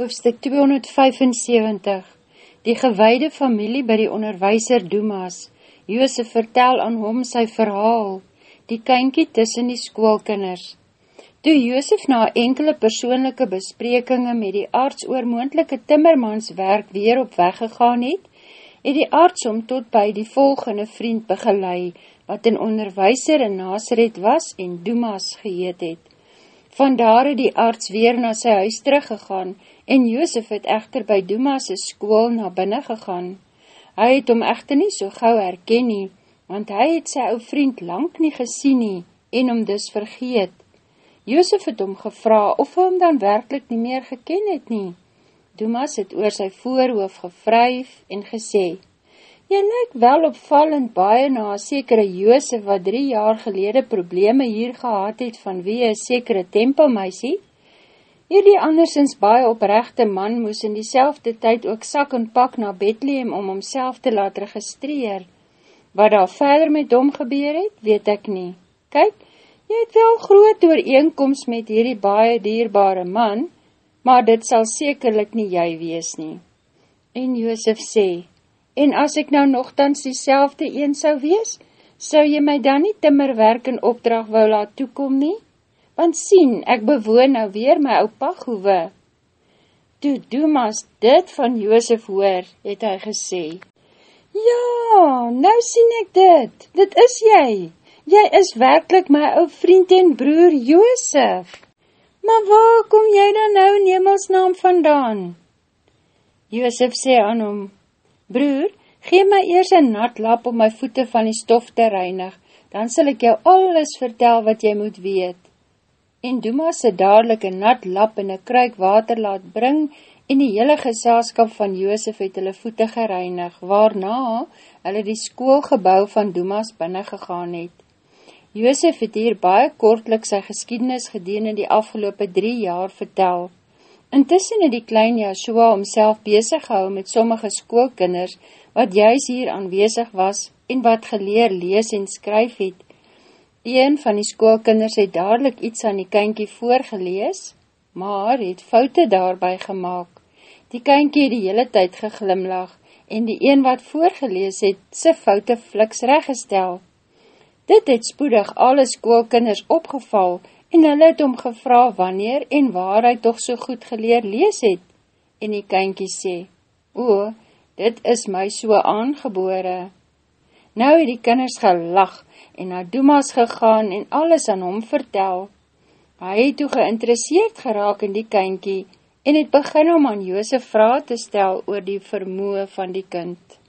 Hoofstuk 275 Die gewaide familie by die onderwijser Dumas. Joosef vertel aan hom sy verhaal Die kynkie tussen die skoolkinders. Toe Joosef na enkele persoonlijke besprekinge met die arts oor moendelike timmermanswerk weer op weg gegaan het, het die arts om tot by die volgende vriend begelei, wat een onderwijser in Nazareth was en Dumas geheet het. Vandaar het die arts weer na sy huis teruggegaan en Joosef het echter by Dumas' skool na binnen gegaan. Hy het om echter nie so gauw herken nie, want hy het sy ou vriend lang nie gesien nie en om dus vergeet. Joosef het om gevra of hy hom dan werkelijk nie meer geken het nie. Dumas het oor sy voorhoof gevryf en gesê, Jy lyk wel opvallend baie na sekere Joosef wat drie jaar gelede probleme hier gehad het van wie a sekere tempelmeisie. Hierdie andersins baie oprechte man moes in die tyd ook sak en pak na Bethlehem om homself te laat registreer. Wat daar verder met hom gebeur het, weet ek nie. Kyk, jy het wel groot ooreenkomst met hierdie baie dierbare man, maar dit sal sekerlik nie jy wees nie. En Joosef sê, en as ek nou nogthans die selfde een sou wees, sou jy my dan nie timmerwerk en opdracht wou laat toekom nie? Want sien, ek bewoon nou weer my ou paghoewe. Toe Dumas dit van Joosef hoor, het hy gesê, Ja, nou sien ek dit, dit is jy, jy is werkelijk my ou vriend en broer Joosef. Maar waar kom jy dan nou in hemelsnaam vandaan? Joosef sê aan hom, Broer, gee my eers een nat lap om my voete van die stof te reinig, dan sal ek jou alles vertel wat jy moet weet. En Duma se dadelijk een nat lap en een kruik water laat bring en die hele gesaaskap van Joosef het hulle voete gereinig, waarna hulle die skoolgebouw van Dumas binnengegaan het. Joosef het hier baie kortlik sy geskiednis gedeen in die afgelope drie jaar vertel. Intussen het die klein Joshua homself bezig gehou met sommige skoolkinders, wat juist hier aanwezig was en wat geleer lees en skryf het. Een van die skoolkinders het dadelijk iets aan die kynkie voorgelees, maar het foute daarby gemaakt. Die kynkie het die hele tyd geglimlag en die een wat voorgelees het, sy foute fliks reggestel. Dit het spoedig alle skoolkinders opgeval en hulle het om gevra wanneer en waar hy toch so goed geleer lees het. En die kynkie sê, O, dit is my so aangebore. Nou het die kinders gelag en na Dumas gegaan en alles aan hom vertel. Hy het toe geïnteresseerd geraak in die kynkie en het begin om aan Joosef vraag te stel oor die vermoe van die kind.